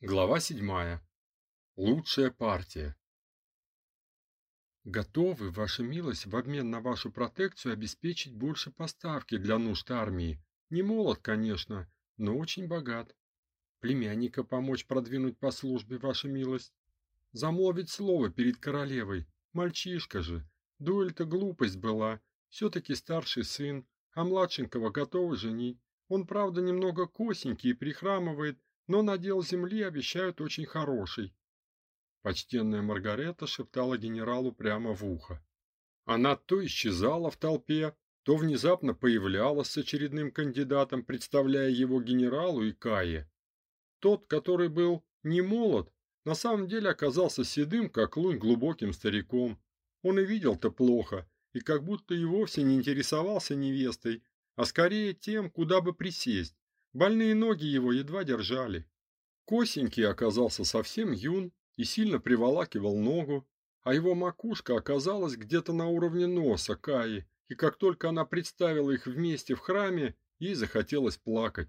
Глава 7. Лучшая партия. Готовы, ваша милость, в обмен на вашу протекцию обеспечить больше поставки для нужд армии. Не молод, конечно, но очень богат. Племянника помочь продвинуть по службе, ваша милость. Замолвить слово перед королевой. Мальчишка же. Дуэль-то глупость была. все таки старший сын, а младшенького готовы женить. Он, правда, немного косенький и прихрамывает, но надел земли обещают очень хороший. Почтенная Маргарета шептала генералу прямо в ухо. Она то исчезала в толпе, то внезапно появлялась с очередным кандидатом, представляя его генералу и Кае. Тот, который был не молод, на самом деле оказался седым, как лунь, глубоким стариком. Он и видел-то плохо, и как будто и вовсе не интересовался невестой, а скорее тем, куда бы присесть. Больные ноги его едва держали. Косенький оказался совсем юн и сильно приволакивал ногу, а его макушка оказалась где-то на уровне носа Каи, и как только она представила их вместе в храме, ей захотелось плакать.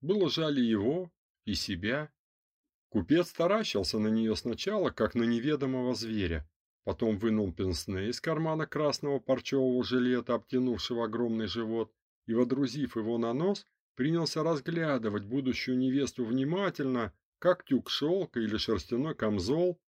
Было жаль его, и себя. Купец таращился на нее сначала, как на неведомого зверя, потом вынул пенсне из кармана красного парчевого жилета, обтянувшего огромный живот, и, водрузив его на нос, принялся разглядывать будущую невесту внимательно, как тюк шелка или шерстяной камзол.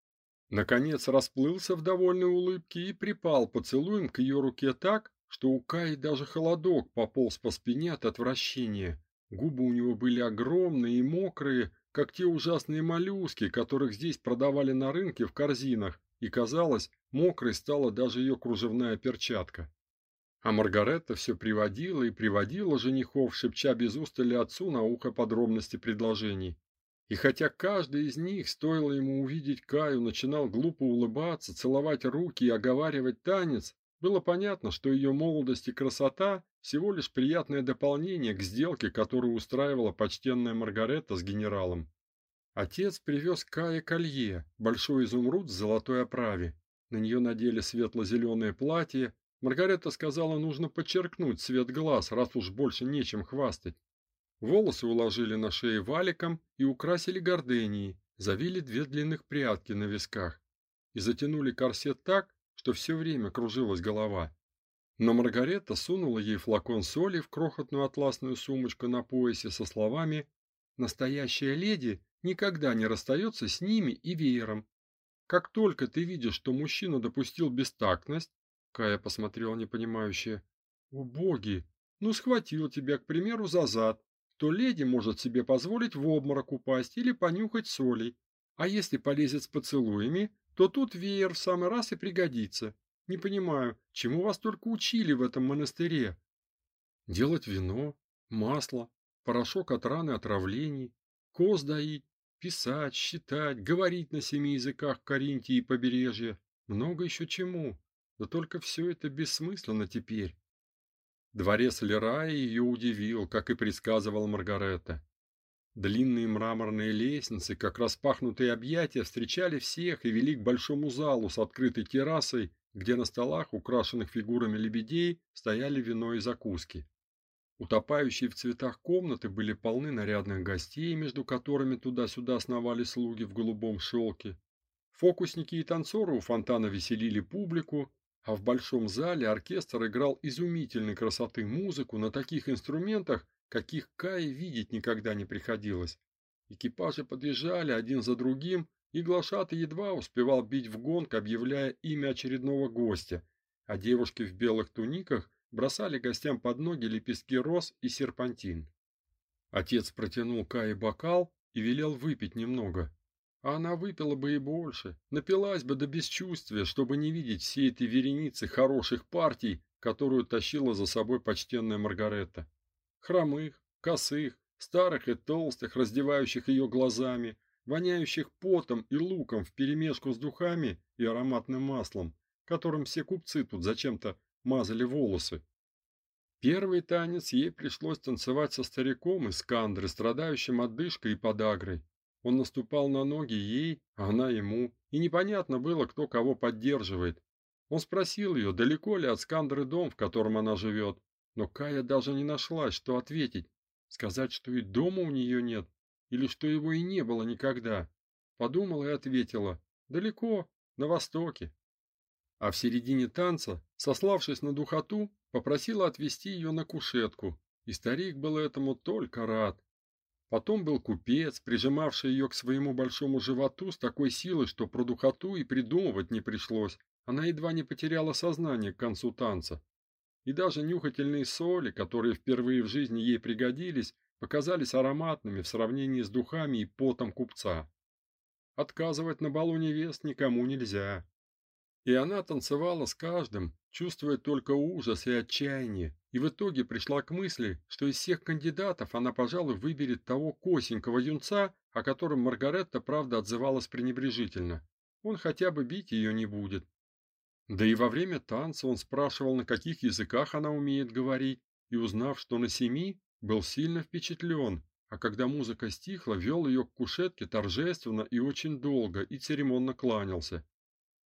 Наконец расплылся в довольной улыбке и припал поцелуем к ее руке так, что у Каи даже холодок пополз по спине от отвращения. Губы у него были огромные и мокрые, как те ужасные моллюски, которых здесь продавали на рынке в корзинах, и казалось, мокрой стала даже ее кружевная перчатка. А Маргаретта все приводила и приводила женихов, шепча без устали отцу на ухо подробности предложений. И хотя каждый из них, стоило ему увидеть Каю, начинал глупо улыбаться, целовать руки и оговаривать танец, было понятно, что ее молодость и красота всего лишь приятное дополнение к сделке, которую устраивала почтенная Маргаретта с генералом. Отец привез Кае колье, большой изумруд с золотой оправе. На нее надели светло-зеленое платье, Маргарета сказала, нужно подчеркнуть цвет глаз, раз уж больше нечем хвастать. Волосы уложили на шее валиком и украсили горденией, завили две длинных прядки на висках и затянули корсет так, что все время кружилась голова. Но Маргарета сунула ей флакон соли в крохотную атласную сумочку на поясе со словами: "Настоящая леди никогда не расстается с ними и веером. Как только ты видишь, что мужчина допустил бестактность, Кая посмотрела непонимающе. "О боги, ну схватил тебя, к примеру, за зад, то леди может себе позволить в обморок упасть или понюхать соли. А если полезет с поцелуями, то тут веер в самый раз и пригодится. Не понимаю, чему вас только учили в этом монастыре? Делать вино, масло, порошок от раны отравлений, коз доить, писать, считать, говорить на семи языках Каринтии и побережья, много еще чему. Да только все это бессмысленно теперь. Дворец Лерая ее удивил, как и предсказывала Маргарета. Длинные мраморные лестницы, как распахнутые объятия, встречали всех и вели к большому залу с открытой террасой, где на столах, украшенных фигурами лебедей, стояли вино и закуски. Утопающие в цветах комнаты были полны нарядных гостей, между которыми туда-сюда сновали слуги в голубом шелке. Фокусники и танцоры у фонтана веселили публику, а в большом зале оркестр играл изумительной красоты музыку на таких инструментах, каких Кае видеть никогда не приходилось. Экипажи подъезжали один за другим, и глашатый едва успевал бить в гонг, объявляя имя очередного гостя, а девушки в белых туниках бросали гостям под ноги лепестки роз и серпантин. Отец протянул Кае бокал и велел выпить немного. А она выпила бы и больше, напилась бы до бесчувствия, чтобы не видеть всей этой вереницы хороших партий, которую тащила за собой почтенная Маргаретта. Хромых, косых, старых и толстых, раздевающих ее глазами, воняющих потом и луком вперемешку с духами и ароматным маслом, которым все купцы тут зачем-то мазали волосы. Первый танец ей пришлось танцевать со стариком из Кандры, страдающим одышкой и подагрой. Он наступал на ноги ей, а она ему, и непонятно было, кто кого поддерживает. Он спросил ее, далеко ли от Скандры дом, в котором она живет, но Кая даже не нашла, что ответить. Сказать, что и дома у нее нет, или что его и не было никогда. Подумала и ответила: "Далеко, на востоке". А в середине танца, сославшись на духоту, попросила отвезти ее на кушетку, и старик был этому только рад. Потом был купец, прижимавший ее к своему большому животу с такой силой, что про духоту и придумывать не пришлось. Она едва не потеряла сознание к концу танца. И даже нюхательные соли, которые впервые в жизни ей пригодились, показались ароматными в сравнении с духами и потом купца. Отказывать на балу невест никому нельзя. И она танцевала с каждым, чувствуя только ужас и отчаяние, и в итоге пришла к мысли, что из всех кандидатов она, пожалуй, выберет того косенького юнца, о котором Маргаретта, правда, отзывалась пренебрежительно. Он хотя бы бить ее не будет. Да и во время танца он спрашивал, на каких языках она умеет говорить, и узнав, что на семи, был сильно впечатлен, а когда музыка стихла, вел ее к кушетке торжественно и очень долго и церемонно кланялся.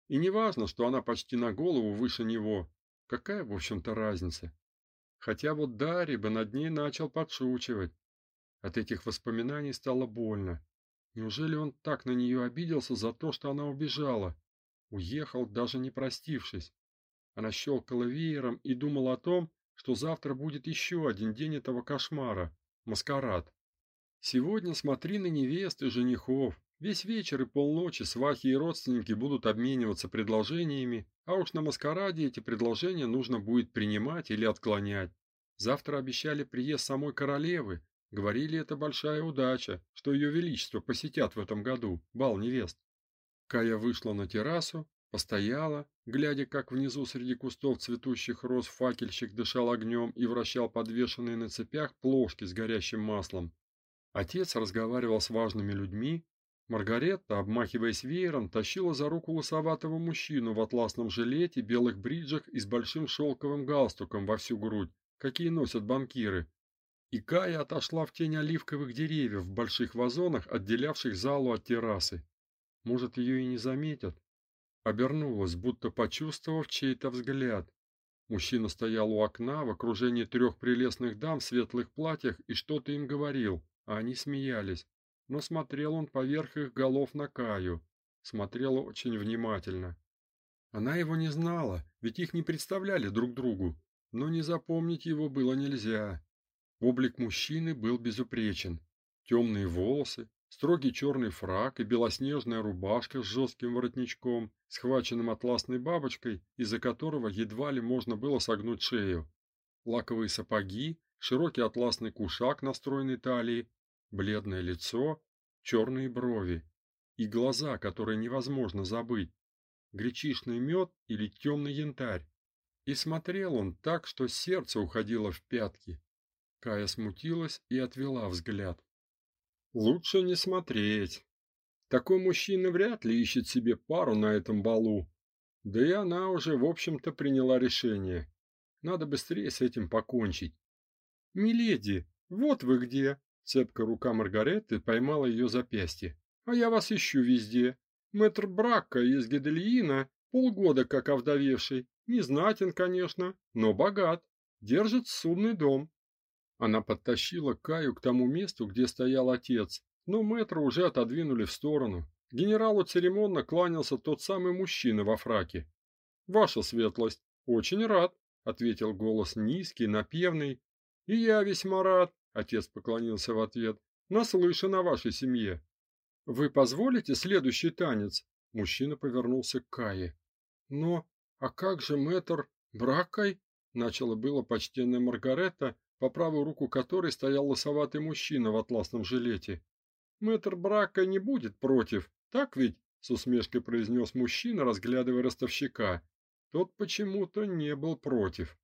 И не важно, что она почти на голову выше него. Какая, в общем-то, разница? Хотя вот Дарри бы над ней начал подшучивать. От этих воспоминаний стало больно. Неужели он так на нее обиделся за то, что она убежала? Уехал, даже не простившись. Она щелкала веером и думала о том, что завтра будет еще один день этого кошмара маскарад. Сегодня смотри на невест и женихов, Весь вечер и полночи свахи и родственники будут обмениваться предложениями, а уж на маскараде эти предложения нужно будет принимать или отклонять. Завтра обещали приезд самой королевы, говорили, это большая удача, что ее величество посетят в этом году бал невест. Кая вышла на террасу, постояла, глядя, как внизу среди кустов цветущих роз факельщик дышал огнем и вращал подвешенные на цепях плошки с горящим маслом. Отец разговаривал с важными людьми, Маргаретта, обмахиваясь веером, тащила за руку лысоватого мужчину в атласном жилете, белых бриджах и с большим шелковым галстуком во всю грудь, какие носят банкиры. И Кая отошла в тень оливковых деревьев в больших вазонах, отделявших залу от террасы. Может, ее и не заметят. Обернулась, будто почувствовав чей-то взгляд. Мужчина стоял у окна в окружении трех прелестных дам в светлых платьях и что-то им говорил, а они смеялись но смотрел он поверх их голов на Каю, смотрел очень внимательно. Она его не знала, ведь их не представляли друг другу, но не запомнить его было нельзя. Облик мужчины был безупречен. Темные волосы, строгий черный фрак и белоснежная рубашка с жестким воротничком, схваченным атласной бабочкой, из-за которого едва ли можно было согнуть шею. Лаковые сапоги, широкий атласный кушак на стройной талии бледное лицо, черные брови и глаза, которые невозможно забыть. Гречишный мед или темный янтарь. И смотрел он так, что сердце уходило в пятки. Кая смутилась и отвела взгляд. Лучше не смотреть. Такой мужчина вряд ли ищет себе пару на этом балу. Да и она уже, в общем-то, приняла решение. Надо быстрее с этим покончить. Миледи, вот вы где, Цепкая рука Маргареты поймала ее запястье. А я вас ищу везде. Мэтр Бракка из Гедельина, полгода как овдовевший, не знатен, конечно, но богат, держит судный дом. Она подтащила Каю к тому месту, где стоял отец, но мэтра уже отодвинули в сторону. Генералу церемонно кланялся тот самый мужчина во фраке. Ваша светлость, очень рад, ответил голос низкий, напевный. И я весьма рад, Отец поклонился в ответ. Наслышан о вашей семье. Вы позволите следующий танец? Мужчина повернулся к Кае. Но а как же мэтр Бракой? начала было почтенная Маргаретта, по правую руку которой стоял лосоватый мужчина в атласном жилете. Мэтр Брака не будет против, так ведь? с усмешкой произнес мужчина, разглядывая ростовщика. Тот почему-то не был против.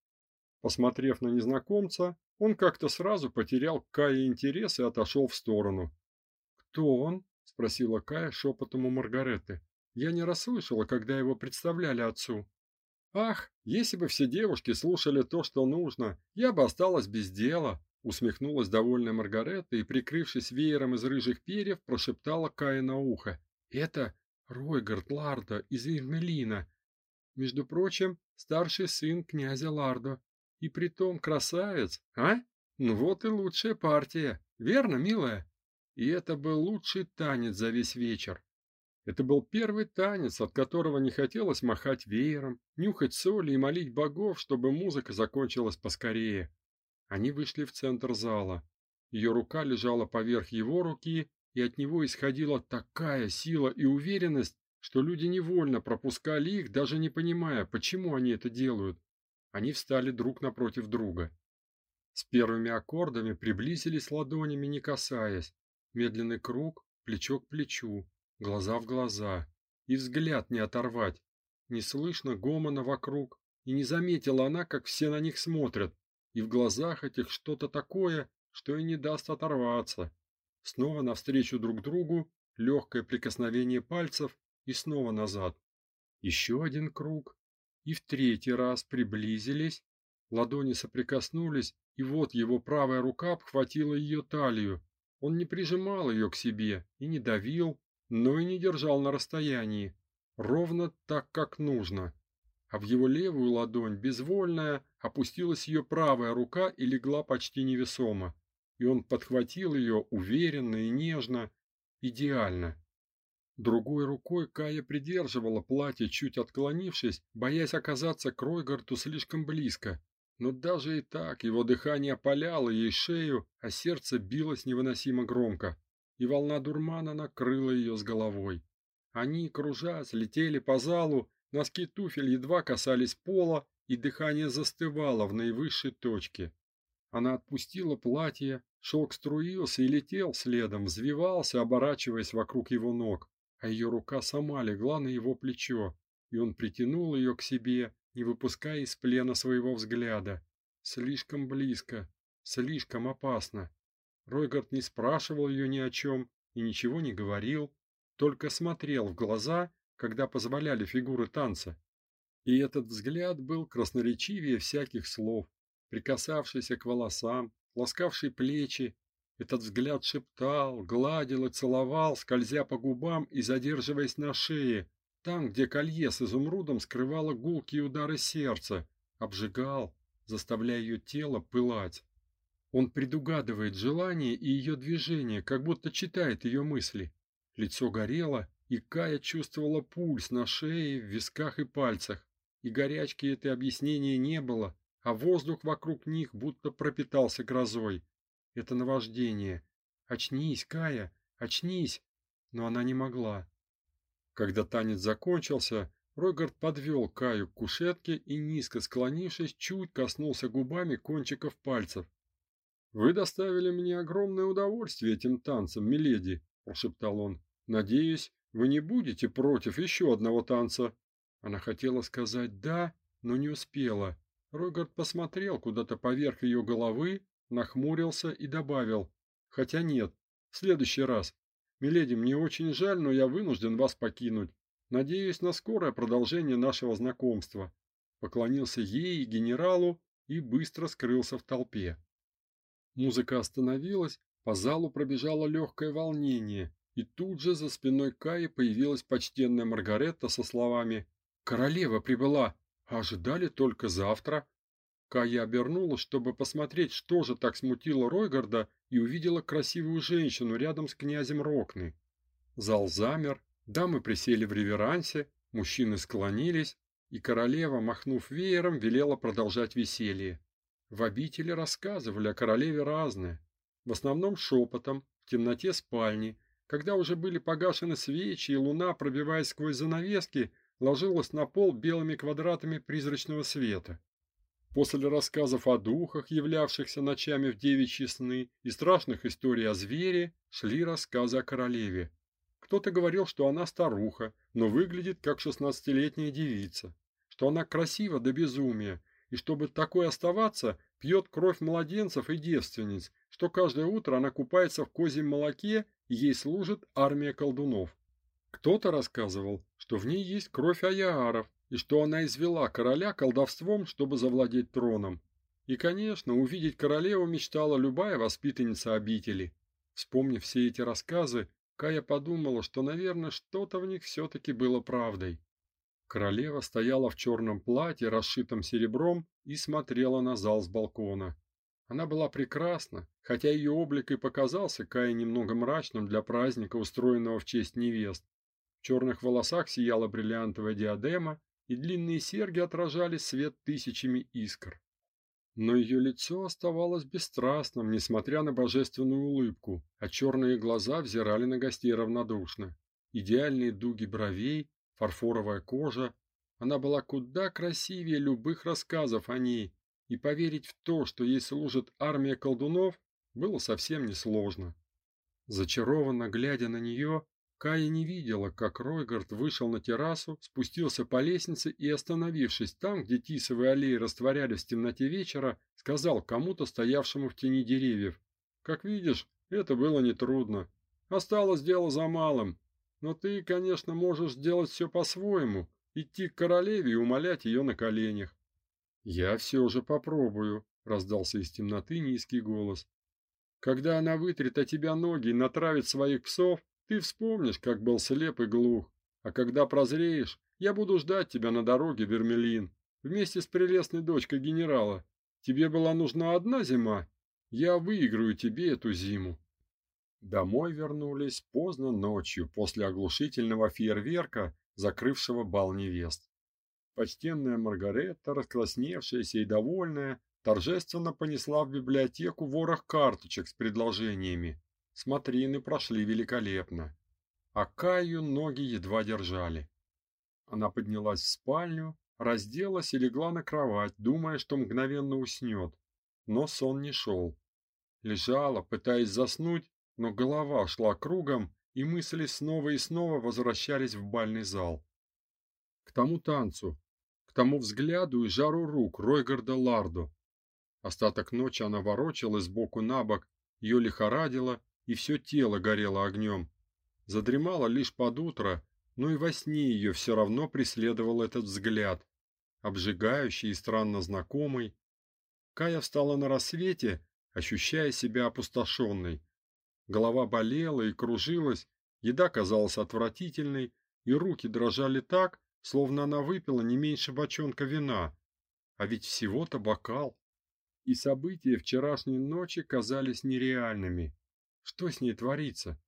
Посмотрев на незнакомца, он как-то сразу потерял к Кае интерес и отошел в сторону. "Кто он?" спросила Кая шепотом у Маргареты. "Я не расслышала, когда его представляли отцу". "Ах, если бы все девушки слушали то, что нужно, я бы осталась без дела", усмехнулась довольная Маргарета и, прикрывшись веером из рыжих перьев, прошептала Кае на ухо: "Это Ройгард Ларда из Ирмелина. Между прочим, старший сын князя Лардо. И притом красавец, а? Ну вот и лучшая партия. Верно, милая? И это был лучший танец за весь вечер. Это был первый танец, от которого не хотелось махать веером, нюхать соли и молить богов, чтобы музыка закончилась поскорее. Они вышли в центр зала. Ее рука лежала поверх его руки, и от него исходила такая сила и уверенность, что люди невольно пропускали их, даже не понимая, почему они это делают. Они встали друг напротив друга. С первыми аккордами приблизились ладонями, не касаясь. Медленный круг, плечо к плечу, глаза в глаза, и взгляд не оторвать. Не слышно гомона вокруг, и не заметила она, как все на них смотрят, и в глазах этих что-то такое, что и не даст оторваться. Снова навстречу друг другу, легкое прикосновение пальцев и снова назад. Еще один круг, и в третий раз приблизились, ладони соприкоснулись, и вот его правая рука обхватила ее талию. Он не прижимал ее к себе и не давил, но и не держал на расстоянии, ровно так, как нужно. А в его левую ладонь, безвольная, опустилась ее правая рука и легла почти невесомо. И он подхватил ее уверенно и нежно, идеально. Другой рукой Кая придерживала платье, чуть отклонившись, боясь оказаться к Ройгарту слишком близко. Но даже и так его дыхание опаляло ей шею, а сердце билось невыносимо громко и волна дурмана накрыла ее с головой. Они, кружась, летели по залу, носки туфель едва касались пола, и дыхание застывало в наивысшей точке. Она отпустила платье, шелк струился и летел следом, взвивался, оборачиваясь вокруг его ног, а ее рука сама легла на его плечо, и он притянул ее к себе, не выпуская из плена своего взгляда. Слишком близко, слишком опасно. Ройгард не спрашивал ее ни о чем и ничего не говорил, только смотрел в глаза, когда позволяли фигуры танца. И этот взгляд был красноречивее всяких слов, прикасавшийся к волосам, ласкавший плечи. Этот взгляд шептал, гладил и целовал, скользя по губам и задерживаясь на шее, там, где колье с изумрудом скрывало гулкие удары сердца, обжигал, заставляя ее тело пылать. Он предугадывает желание и ее движение, как будто читает ее мысли. Лицо горело, и Кая чувствовала пульс на шее, в висках и пальцах. И горячки это объяснения не было, а воздух вокруг них будто пропитался грозой. Это наваждение. Очнись, Кая, очнись. Но она не могла. Когда танец закончился, Ройгард подвел Каю к кушетке и низко склонившись, чуть коснулся губами кончиков пальцев. Вы доставили мне огромное удовольствие этим танцем, миледи, прошептал он. Надеюсь, вы не будете против еще одного танца. Она хотела сказать да, но не успела. Рогард посмотрел куда-то поверх ее головы, нахмурился и добавил: "Хотя нет, в следующий раз. Миледи, мне очень жаль, но я вынужден вас покинуть. Надеюсь на скорое продолжение нашего знакомства". Поклонился ей и генералу и быстро скрылся в толпе. Музыка остановилась, по залу пробежало легкое волнение, и тут же за спиной Каи появилась почтенная Маргаретта со словами: "Королева прибыла, ожидали только завтра". Кая обернулась, чтобы посмотреть, что же так смутило Ройгарда, и увидела красивую женщину рядом с князем Рокны. Зал замер, дамы присели в реверансе, мужчины склонились, и королева, махнув веером, велела продолжать веселье. В обители рассказывали о королеве разное, в основном шепотом, в темноте спальни, когда уже были погашены свечи и луна, пробиваясь сквозь занавески, ложилась на пол белыми квадратами призрачного света. После рассказов о духах, являвшихся ночами в девичьи сны, и страшных историй о звере, шли рассказы о королеве. Кто-то говорил, что она старуха, но выглядит как шестнадцатилетняя девица, что она красива до безумия, и чтобы такой оставаться, пьет кровь младенцев и девственниц, что каждое утро она купается в козьем молоке, и ей служит армия колдунов. Кто-то рассказывал, что в ней есть кровь аяров, и что она извела короля колдовством, чтобы завладеть троном. И, конечно, увидеть королеву мечтала любая воспитанница обители. Вспомнив все эти рассказы, Кая подумала, что, наверное, что-то в них все таки было правдой. Королева стояла в черном платье, расшитом серебром, и смотрела на зал с балкона. Она была прекрасна, хотя ее облик и показался Кае немного мрачным для праздника, устроенного в честь невест. В черных волосах сияла бриллиантовая диадема, и длинные серьги отражали свет тысячами искр. Но ее лицо оставалось бесстрастным, несмотря на божественную улыбку, а черные глаза взирали на гостей равнодушно. Идеальные дуги бровей, фарфоровая кожа. Она была куда красивее любых рассказов о ней, и поверить в то, что ей служит армия колдунов, было совсем несложно. Зачарованно глядя на нее, Кая не видела, как Ройгард вышел на террасу, спустился по лестнице и, остановившись там, где тисовые аллеи растворялись в темноте вечера, сказал кому-то, стоявшему в тени деревьев: "Как видишь, это было не трудно. Осталось дело за малым. Но ты, конечно, можешь сделать все по-своему, идти к королеве и умолять ее на коленях. Я все же попробую, раздался из темноты низкий голос. Когда она вытрет от тебя ноги и натравит своих псов, ты вспомнишь, как был слеп и глух, а когда прозреешь, я буду ждать тебя на дороге, Вермелин, вместе с прелестной дочкой генерала. Тебе была нужна одна зима, я выиграю тебе эту зиму. Домой вернулись поздно ночью после оглушительного фейерверка, закрывшего бал невест. Почтенная Маргаретта, раскрасневшаяся и довольная, торжественно понесла в библиотеку ворох карточек с предложениями. Смотрины прошли великолепно, а Каю ноги едва держали. Она поднялась в спальню, разделась и легла на кровать, думая, что мгновенно уснет. Но сон не шел. Лежала, пытаясь заснуть, но голова шла кругом, и мысли снова и снова возвращались в бальный зал. К тому танцу, к тому взгляду и жару рук Ройгарда Ларду. Остаток ночи она ворочалась сбоку на бок, ее лихорадило, и все тело горело огнем. Задремала лишь под утро, но и во сне ее все равно преследовал этот взгляд, обжигающий и странно знакомый. Кая встала на рассвете, ощущая себя опустошенной. Голова болела и кружилась, еда казалась отвратительной, и руки дрожали так, словно она выпила не меньше бочонка вина. А ведь всего-то бокал. И события вчерашней ночи казались нереальными. Что с ней творится?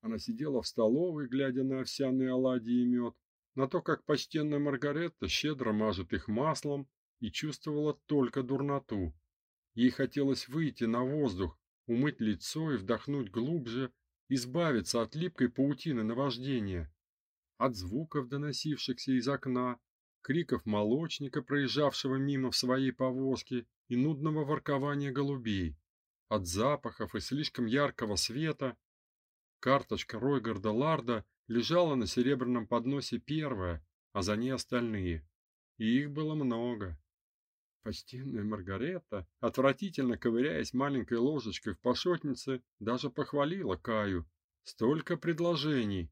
Она сидела в столовой, глядя на овсяные оладьи и мед, на то, как почтенная Маргаретта щедро мажет их маслом, и чувствовала только дурноту. Ей хотелось выйти на воздух, умыть лицо и вдохнуть глубже, избавиться от липкой паутины наваждения, от звуков, доносившихся из окна, криков молочника, проезжавшего мимо в своей повозке, и нудного воркования голубей от запахов и слишком яркого света. Карточка Ройгарда Ларда лежала на серебряном подносе первая, а за ней остальные. И их было много. Почтенная Маргарета, отвратительно ковыряясь маленькой ложечкой в пошотнице, даже похвалила Каю. Столько предложений,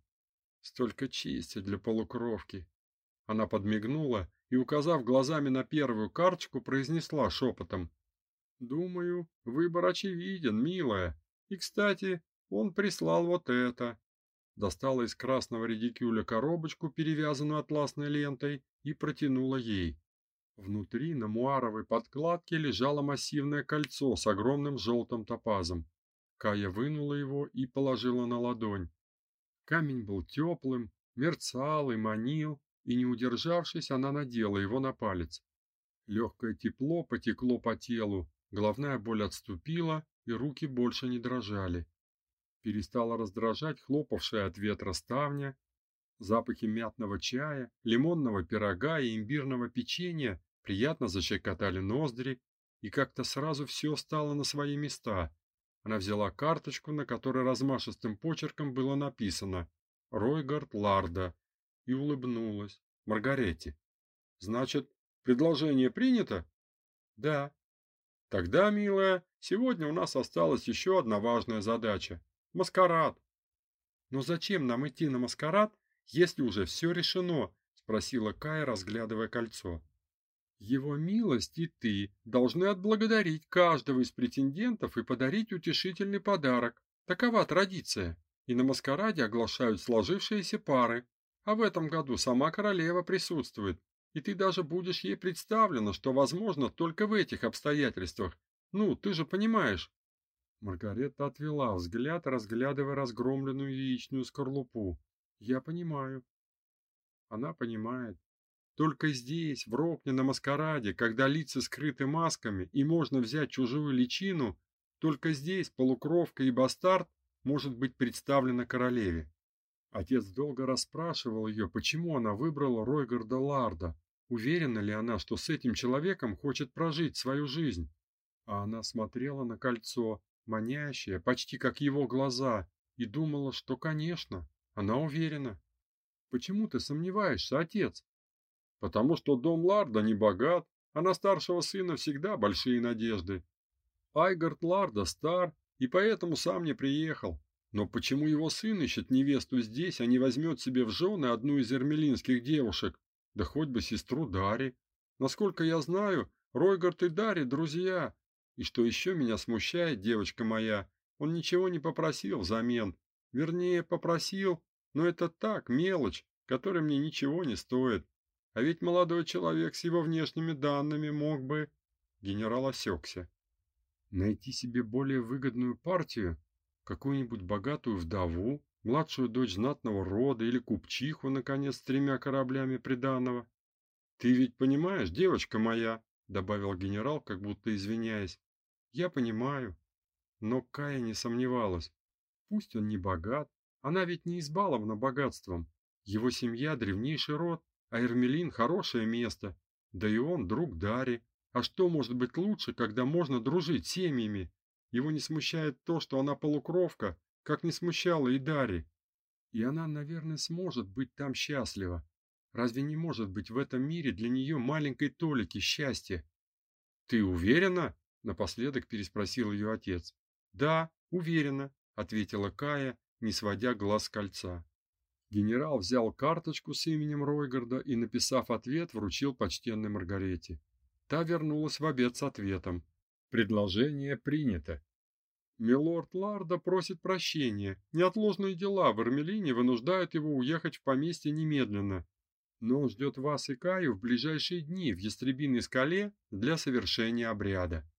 столько чести для полукровки. Она подмигнула и, указав глазами на первую карточку, произнесла шепотом: Думаю, выбор очевиден, милая. И, кстати, он прислал вот это. Достала из красного редикюля коробочку, перевязанную атласной лентой, и протянула ей. Внутри на муаровой подкладке лежало массивное кольцо с огромным желтым топазом. Кая вынула его и положила на ладонь. Камень был теплым, мерцал и манил, и не удержавшись, она надела его на палец. Легкое тепло потекло по телу, Головная боль отступила, и руки больше не дрожали. Перестала раздражать хлопавшая от ветра ставня. Запахи мятного чая, лимонного пирога и имбирного печенья приятно защекотали ноздри, и как-то сразу все стало на свои места. Она взяла карточку, на которой размашистым почерком было написано «Ройгард Ларда» и улыбнулась Маргарете. «Значит, предложение принято?» «Да», Тогда, милая, сегодня у нас осталась еще одна важная задача маскарад. Но зачем нам идти на маскарад, если уже все решено? спросила Кая, разглядывая кольцо. Его милость и ты должны отблагодарить каждого из претендентов и подарить утешительный подарок. Такова традиция. И на маскараде оглашают сложившиеся пары. А в этом году сама королева присутствует и ты даже будешь ей представлена, что возможно только в этих обстоятельствах, Ну, ты же понимаешь. Маргарета отвела взгляд, разглядывая разгромленную яичную скорлупу. Я понимаю. Она понимает. Только здесь, в Рокне на маскараде, когда лица скрыты масками и можно взять чужую личину, только здесь полукровка и бастард может быть представлена королеве. Отец долго расспрашивал ее, почему она выбрала Ройгарда Ларда, уверена ли она, что с этим человеком хочет прожить свою жизнь. А она смотрела на кольцо, манящее, почти как его глаза, и думала, что, конечно, она уверена. Почему ты сомневаешься, отец? Потому что дом Ларда не богат, а на старшего сына всегда большие надежды. Айгард Ларда стар и поэтому сам не приехал. Но почему его сын ищет невесту здесь, а не возьмет себе в жены одну из эрмелинских девушек, да хоть бы сестру Дари? Насколько я знаю, Ройгард и Дари друзья. И что еще меня смущает, девочка моя, он ничего не попросил взамен. Вернее, попросил, но это так, мелочь, которая мне ничего не стоит. А ведь молодой человек с его внешними данными мог бы Генерал осекся. Найти себе более выгодную партию, какую-нибудь богатую вдову, младшую дочь знатного рода или купчиху наконец с тремя кораблями приданого. Ты ведь понимаешь, девочка моя, добавил генерал, как будто извиняясь. Я понимаю, но Кая не сомневалась. Пусть он не богат, она ведь не избалована богатством. Его семья древнейший род, а Эрмелин хорошее место. Да и он друг Дари. А что может быть лучше, когда можно дружить семьями? Его не смущает то, что она полукровка, как не смущало и Дари. И она, наверное, сможет быть там счастлива. Разве не может быть в этом мире для нее маленькой толики счастья? Ты уверена? напоследок переспросил ее отец. Да, уверена, ответила Кая, не сводя глаз с кольца. Генерал взял карточку с именем Ройгарда и, написав ответ, вручил почтенной Маргарете. Та вернулась в обед с ответом: "Предложение принято". Милорд Ларда просит прощения. Неотложные дела в Эрмелине вынуждают его уехать в поместье немедленно. Но он ждет вас и Каю в ближайшие дни в Ястребиной скале для совершения обряда.